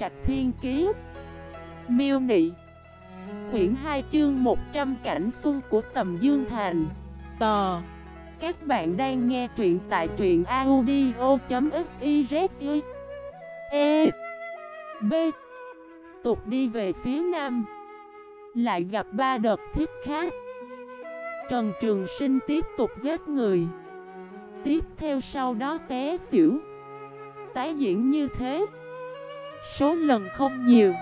Trạch Thiên Kiế Miêu Nị. Quyển 2 chương 100 cảnh xuân của tầm Dương Thành. Tò. Các bạn đang nghe truyện tại truyện audio.xyz E. B. Tục đi về phía nam. Lại gặp ba đợt thiết khác. Trần Trường Sinh tiếp tục giết người. Tiếp theo sau đó té xỉu. Tái diễn như thế. Số lần không nhiều,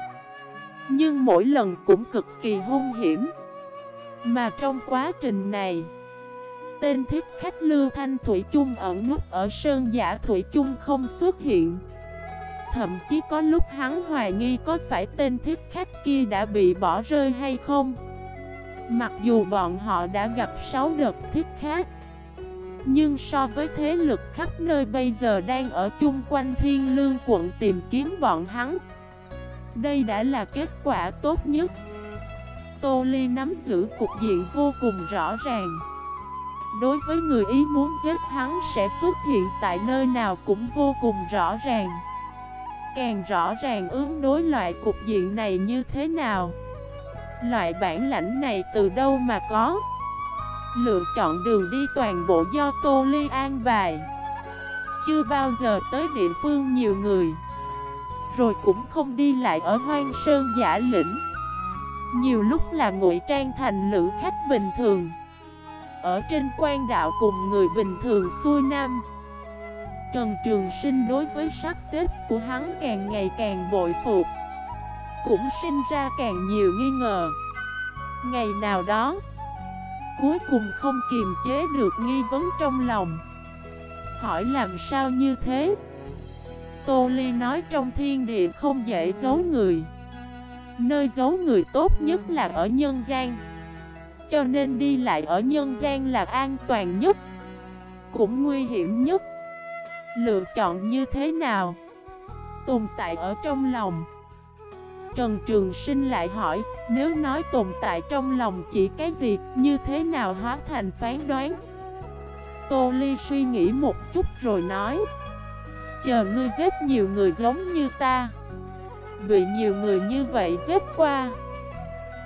Nhưng mỗi lần cũng cực kỳ hung hiểm. Mà trong quá trình này, Tên thiết khách Lưu Thanh Thủy chung ẩn nút ở Sơn Giả Thủy chung không xuất hiện. Thậm chí có lúc hắn hoài nghi có phải tên thiết khách kia đã bị bỏ rơi hay không. Mặc dù bọn họ đã gặp 6 đợt thiết khách nhưng so với thế lực khắp nơi bây giờ đang ở chung quanh thiên lương quận tìm kiếm bọn hắn, Đây đã là kết quả tốt nhất. Tô Ly nắm giữ cục diện vô cùng rõ ràng. Đối với người ý muốn giết hắn sẽ xuất hiện tại nơi nào cũng vô cùng rõ ràng. Càng rõ ràng ứng đối loại cục diện này như thế nào? Loại bản lãnh này từ đâu mà có? Lựa chọn đường đi toàn bộ do Tô Ly an bài. Chưa bao giờ tới địa phương nhiều người. Rồi cũng không đi lại ở hoang sơn giả lĩnh. Nhiều lúc là ngụy trang thành lữ khách bình thường. Ở trên quan đạo cùng người bình thường xuôi nam. Trần Trường Sinh đối với sắp xếp của hắn càng ngày càng bội phục. Cũng sinh ra càng nhiều nghi ngờ. Ngày nào đó Cuối cùng không kiềm chế được nghi vấn trong lòng. Hỏi làm sao như thế? Tô Ly nói trong thiên địa không dễ giấu người. Nơi giấu người tốt nhất là ở nhân gian. Cho nên đi lại ở nhân gian là an toàn nhất, Cũng nguy hiểm nhất. Lựa chọn như thế nào? Tồn tại ở trong lòng. Trần Trường Sinh lại hỏi, Nếu nói tồn tại trong lòng chỉ cái gì, Như thế nào hóa thành phán đoán? Tô Ly suy nghĩ một chút rồi nói, Chờ ngươi giết nhiều người giống như ta, Bị nhiều người như vậy giết qua,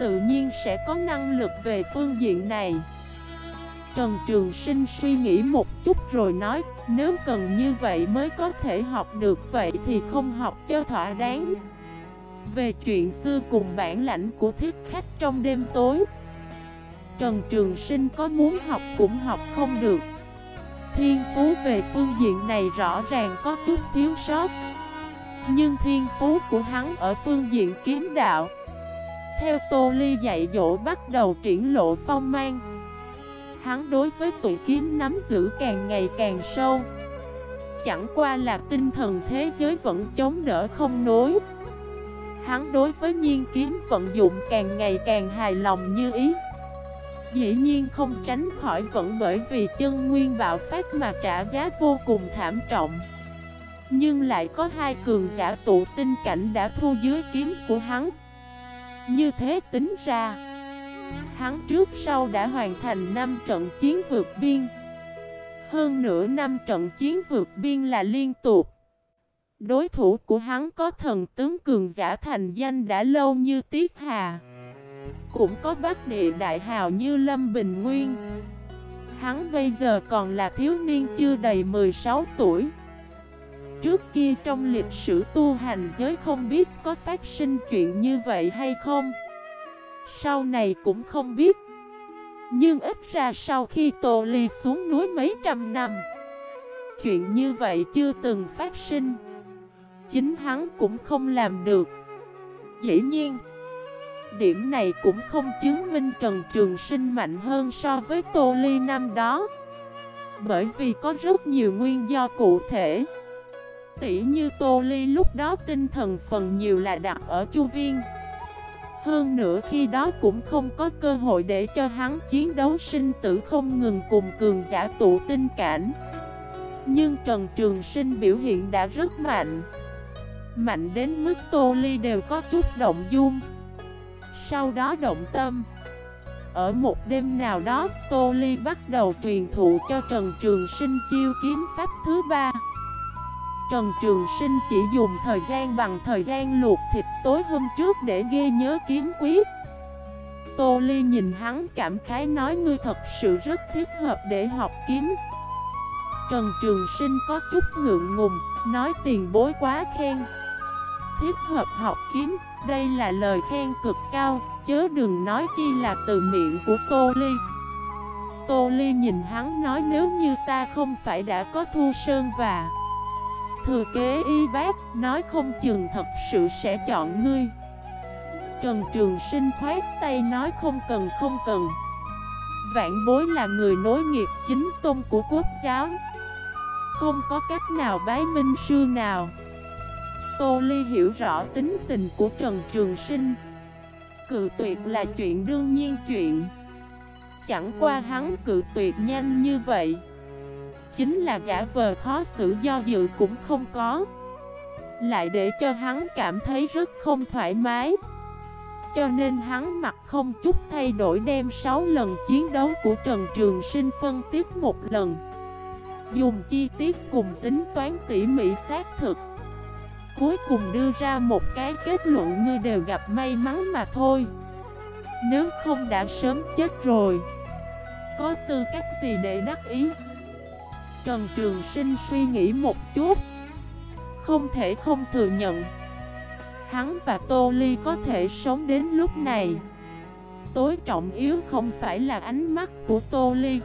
Tự nhiên sẽ có năng lực về phương diện này. Trần Trường Sinh suy nghĩ một chút rồi nói, Nếu cần như vậy mới có thể học được, vậy thì không học cho thỏa đáng. Về chuyện xưa cùng bản lãnh của thiết khách trong đêm tối. Trần Trường Sinh có muốn học cũng học không được. Thiên phú về phương diện này rõ ràng có chút thiếu sót. Nhưng thiên phú của hắn ở phương diện kiếm đạo, Theo Tô Ly dạy dỗ bắt đầu triển lộ phong mang. Hắn đối với tụi kiếm nắm giữ càng ngày càng sâu. Chẳng qua là tinh thần thế giới vẫn chống đỡ không nối Hắn đối với nhiên kiếm vận dụng càng ngày càng hài lòng như ý. Dĩ nhiên không tránh khỏi vẫn bởi vì chân nguyên bạo phát mà trả giá vô cùng thảm trọng. Nhưng lại có hai cường giả tụ tinh cảnh đã thu dưới kiếm của hắn. Như thế tính ra, Hắn trước sau đã hoàn thành 5 trận chiến vượt biên. Hơn nửa năm trận chiến vượt biên là liên tục. Đối thủ của hắn có thần tướng cường giả thành danh đã lâu như Tiết Hà. Cũng có bác địa đại hào như Lâm Bình Nguyên. Hắn bây giờ còn là thiếu niên chưa đầy 16 tuổi. Trước kia trong lịch sử tu hành giới không biết có phát sinh chuyện như vậy hay không? Sau này cũng không biết. Nhưng ít ra sau khi Tô Ly xuống núi mấy trăm năm, Chuyện như vậy chưa từng phát sinh. Chính hắn cũng không làm được. Dĩ nhiên, Điểm này cũng không chứng minh Trần Trường Sinh mạnh hơn so với Tô Ly năm đó. Bởi vì có rất nhiều nguyên do cụ thể. Tỉ như Tô Ly lúc đó tinh thần phần nhiều là đặt ở Chu Viên. Hơn nữa khi đó cũng không có cơ hội để cho hắn chiến đấu sinh tử không ngừng cùng cường giả tụ tinh cảnh. Nhưng Trần Trường Sinh biểu hiện đã rất mạnh. Mạnh đến mức Tô Ly đều có chút động dung. Sau đó động tâm. Ở một đêm nào đó Tô Ly bắt đầu truyền thụ cho Trần Trường Sinh chiêu kiếm pháp thứ ba. Trần Trường Sinh chỉ dùng thời gian bằng thời gian luộc thịt tối hôm trước để ghi nhớ kiếm quyết Tô Ly nhìn hắn cảm khái nói ngươi thật sự rất thích hợp để học kiếm. Trần Trường Sinh có chút ngượng ngùng, nói tiền bối quá khen. Thích hợp học kiếm, đây là lời khen cực cao, chớ đừng nói chi là từ miệng của Tô Ly. Tô Ly nhìn hắn nói nếu như ta không phải đã có thu sơn và Thừa kế y bác, nói không chừng thật sự sẽ chọn ngươi. Trần Trường Sinh khoát tay nói không cần không cần. Vạn bối là người nối nghiệp chính tôn của quốc giáo. Không có cách nào bái minh sư nào. Tô Ly hiểu rõ tính tình của Trần Trường Sinh. Cự tuyệt là chuyện đương nhiên chuyện. Chẳng qua hắn cự tuyệt nhanh như vậy. Chính là giả vờ khó xử do dự cũng không có. Lại để cho hắn cảm thấy rất không thoải mái. Cho nên hắn mặt không chút thay đổi đem 6 lần chiến đấu của Trần Trường Sinh phân tích một lần. Dùng chi tiết cùng tính toán tỉ mỉ xác thực. Cuối cùng đưa ra một cái kết luận ngươi đều gặp may mắn mà thôi. Nếu không đã sớm chết rồi, Có tư cách gì để đắc ý? Trần Trường Sinh suy nghĩ một chút. Không thể không thừa nhận, Hắn và Tô Ly có thể sống đến lúc này. Tối trọng yếu không phải là ánh mắt của Tô Ly.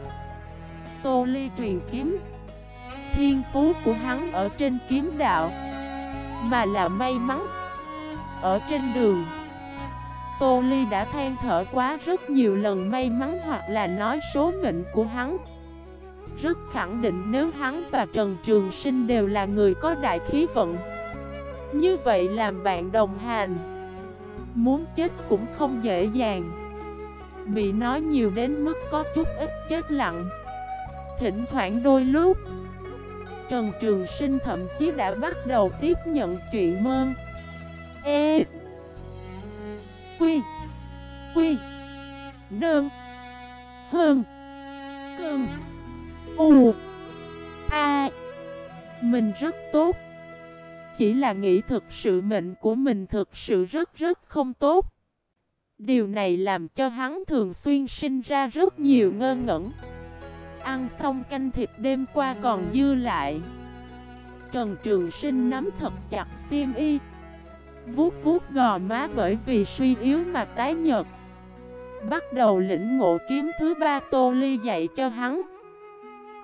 Tô Ly truyền kiếm Thiên phú của hắn ở trên kiếm đạo, Mà là may mắn Ở trên đường. Tô Ly đã than thở quá rất nhiều lần may mắn hoặc là nói số mệnh của hắn. Rất khẳng định nếu hắn và Trần Trường Sinh đều là người có đại khí vận, như vậy làm bạn đồng hành, Muốn chết cũng không dễ dàng. Bị nói nhiều đến mức có chút ít chết lặng. Thỉnh thoảng đôi lúc Trần Trường Sinh thậm chí đã bắt đầu tiếp nhận chuyện mơ E. Quy. Quy. Đơn Hơn. Cơn. U. A. Mình rất tốt. Chỉ là nghĩ thực sự mệnh của mình thực sự rất rất không tốt. Điều này làm cho hắn thường xuyên sinh ra rất nhiều ngơ ngẩn. Ăn xong canh thịt đêm qua còn dư lại. Trần Trường Sinh nắm thật chặt xiêm y, Vuốt vuốt gò má bởi vì suy yếu mà tái nhợt. Bắt đầu lĩnh ngộ kiếm thứ ba tô ly dạy cho hắn.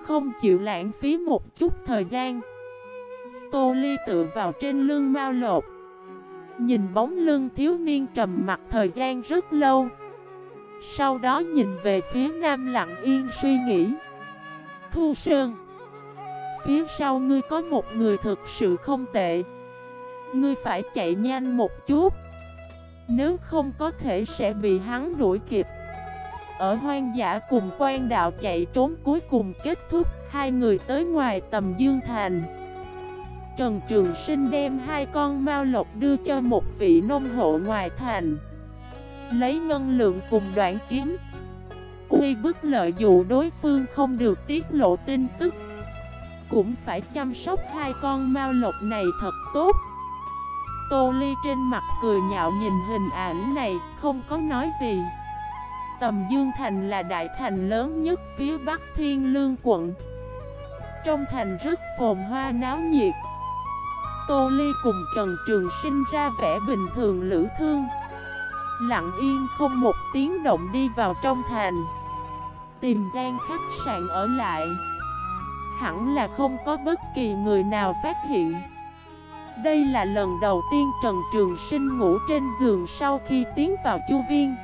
Không chịu lãng phí một chút thời gian, Tô Ly tựa vào trên lưng mau lột. Nhìn bóng lưng thiếu niên trầm mặt thời gian rất lâu, Sau đó nhìn về phía nam lặng yên suy nghĩ. Thu Sơn, Phía sau ngươi có một người thực sự không tệ. Ngươi phải chạy nhanh một chút. Nếu không có thể sẽ bị hắn đuổi kịp. Ở hoang dã cùng quan đạo chạy trốn cuối cùng kết thúc, Hai người tới ngoài tầm Dương Thành. Trần Trường Sinh đem hai con mao lộc đưa cho một vị nông hộ ngoài thành. Lấy ngân lượng cùng đoạn kiếm Uy bức lợi dụ đối phương không được tiết lộ tin tức, Cũng phải chăm sóc hai con mao lộc này thật tốt. Tô Ly trên mặt cười nhạo nhìn hình ảnh này, không có nói gì. Tầm Dương Thành là đại thành lớn nhất phía Bắc Thiên Lương quận. Trong thành rất phồn hoa náo nhiệt. Tô Ly cùng Trần Trường sinh ra vẻ bình thường lữ thương. Lặng yên không một tiếng động đi vào trong thành. Tìm gian khách sạn ở lại. Hẳn là không có bất kỳ người nào phát hiện. Đây là lần đầu tiên Trần Trường Sinh ngủ trên giường sau khi tiến vào chu viên.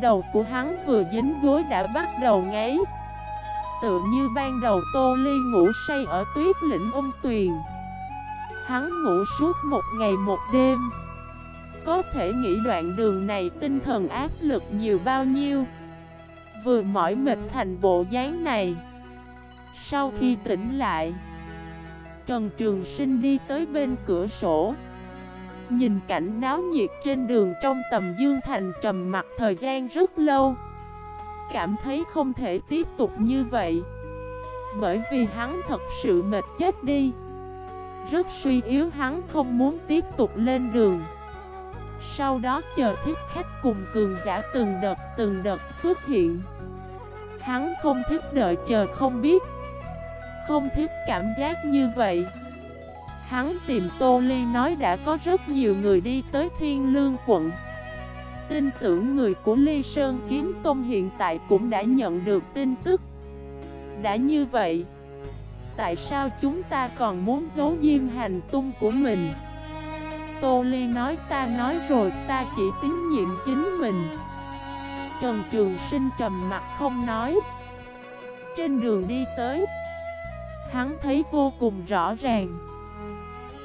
Đầu của hắn vừa dính gối đã bắt đầu ngáy. Tựa như ban đầu Tô Ly ngủ say ở tuyết lĩnh ung tuyền. Hắn ngủ suốt một ngày một đêm. Có thể nghĩ đoạn đường này tinh thần áp lực nhiều bao nhiêu. Vừa mỏi mệt thành bộ dáng này. Sau khi tỉnh lại, Trần Trường Sinh đi tới bên cửa sổ. Nhìn cảnh náo nhiệt trên đường trong tầm Dương Thành trầm mặt thời gian rất lâu. Cảm thấy không thể tiếp tục như vậy. Bởi vì hắn thật sự mệt chết đi. Rất suy yếu hắn không muốn tiếp tục lên đường. Sau đó chờ thiết khách cùng cường giả từng đợt từng đợt xuất hiện. Hắn không thích đợi chờ không biết. Không thích cảm giác như vậy. Hắn tìm Tô Ly nói đã có rất nhiều người đi tới Thiên Lương quận. Tin tưởng người của Ly Sơn Kiếm Tôn hiện tại cũng đã nhận được tin tức. Đã như vậy, Tại sao chúng ta còn muốn giấu diêm hành tung của mình? Tô Ly nói, ta nói rồi, ta chỉ tín nhiệm chính mình. Trần Trường Sinh trầm mặt không nói. Trên đường đi tới, Hắn thấy vô cùng rõ ràng.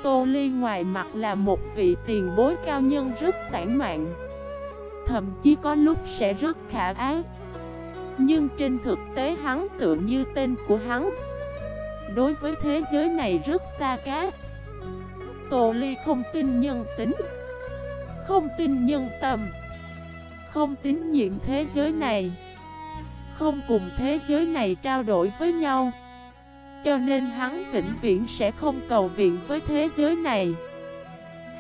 Tô Ly ngoài mặt là một vị tiền bối cao nhân rất tản mạn. Thậm chí có lúc sẽ rất khả ác Nhưng trên thực tế hắn tựa như tên của hắn. Đối với thế giới này rất xa cát Tô Ly không tin nhân tính. Không tin nhân tâm Không tín nhiệm thế giới này. Không cùng thế giới này trao đổi với nhau. Cho nên hắn vĩnh viễn sẽ không cầu viện với thế giới này.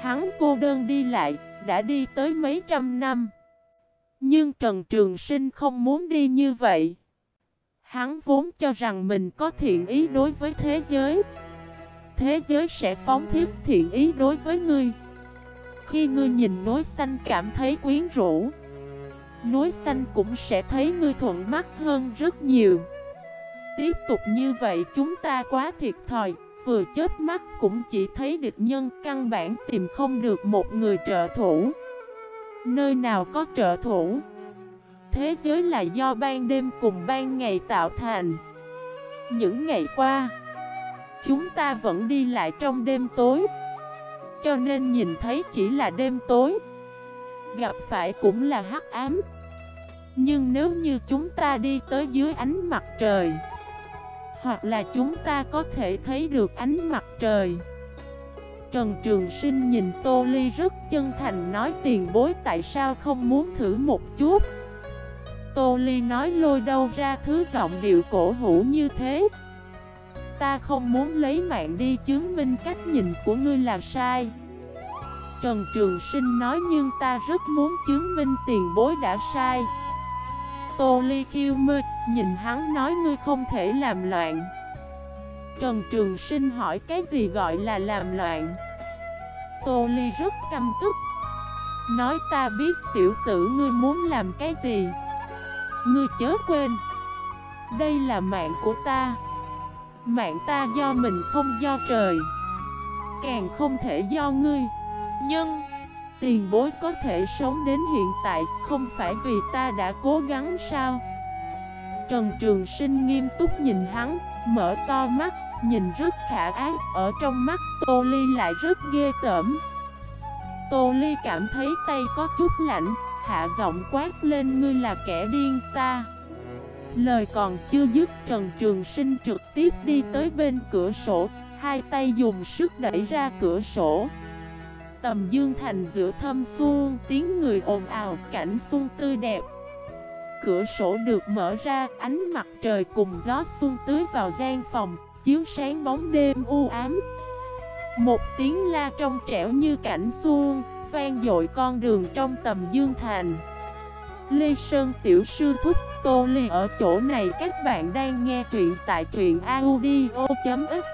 Hắn cô đơn đi lại, đã đi tới mấy trăm năm. Nhưng Trần Trường Sinh không muốn đi như vậy. Hắn vốn cho rằng mình có thiện ý đối với thế giới. Thế giới sẽ phóng thiết thiện ý đối với ngươi. Khi ngươi nhìn núi xanh cảm thấy quyến rũ Núi xanh cũng sẽ thấy ngươi thuận mắt hơn rất nhiều. Tiếp tục như vậy chúng ta quá thiệt thòi, Vừa chết mắt cũng chỉ thấy địch nhân căn bản tìm không được một người trợ thủ. Nơi nào có trợ thủ? Thế giới là do ban đêm cùng ban ngày tạo thành. Những ngày qua Chúng ta vẫn đi lại trong đêm tối. Cho nên nhìn thấy chỉ là đêm tối. Gặp phải cũng là hắc ám. Nhưng nếu như chúng ta đi tới dưới ánh mặt trời, Hoặc là chúng ta có thể thấy được ánh mặt trời. Trần Trường Sinh nhìn Tô Ly rất chân thành nói tiền bối tại sao không muốn thử một chút? Tô Ly nói lôi đâu ra thứ giọng điệu cổ hủ như thế? Ta không muốn lấy mạng đi chứng minh cách nhìn của ngươi là sai. Trần Trường Sinh nói nhưng ta rất muốn chứng minh tiền bối đã sai. Tô Ly khiêu mơ, nhìn hắn nói ngươi không thể làm loạn. Trần Trường Sinh hỏi cái gì gọi là làm loạn? Tô Ly rất căm tức. Nói ta biết tiểu tử ngươi muốn làm cái gì? Ngươi chớ quên. Đây là mạng của ta. Mạng ta do mình không do trời, Càng không thể do ngươi. Nhưng, Tiền bối có thể sống đến hiện tại Không phải vì ta đã cố gắng sao? Trần Trường Sinh nghiêm túc nhìn hắn, Mở to mắt, Nhìn rất khả ác Ở trong mắt Tô Ly lại rất ghê tởm. Tô Ly cảm thấy tay có chút lạnh, hạ giọng quát lên, ngươi là kẻ điên ta. Lời còn chưa dứt, Trần Trường Sinh trực tiếp đi tới bên cửa sổ, Hai tay dùng sức đẩy ra cửa sổ. Tầm dương thành giữa thâm xuân, Tiếng người ồn ào, cảnh xuân tươi đẹp. Cửa sổ được mở ra, Ánh mặt trời cùng gió xuân tưới vào gian phòng, Chiếu sáng bóng đêm u ám. Một tiếng la trong trẻo như cảnh xuân, vang dội con đường trong tầm dương thành. Lê Sơn Tiểu Sư Thúc, Tô Ly ở chỗ này. Các bạn đang nghe truyện tại truyện audio.fif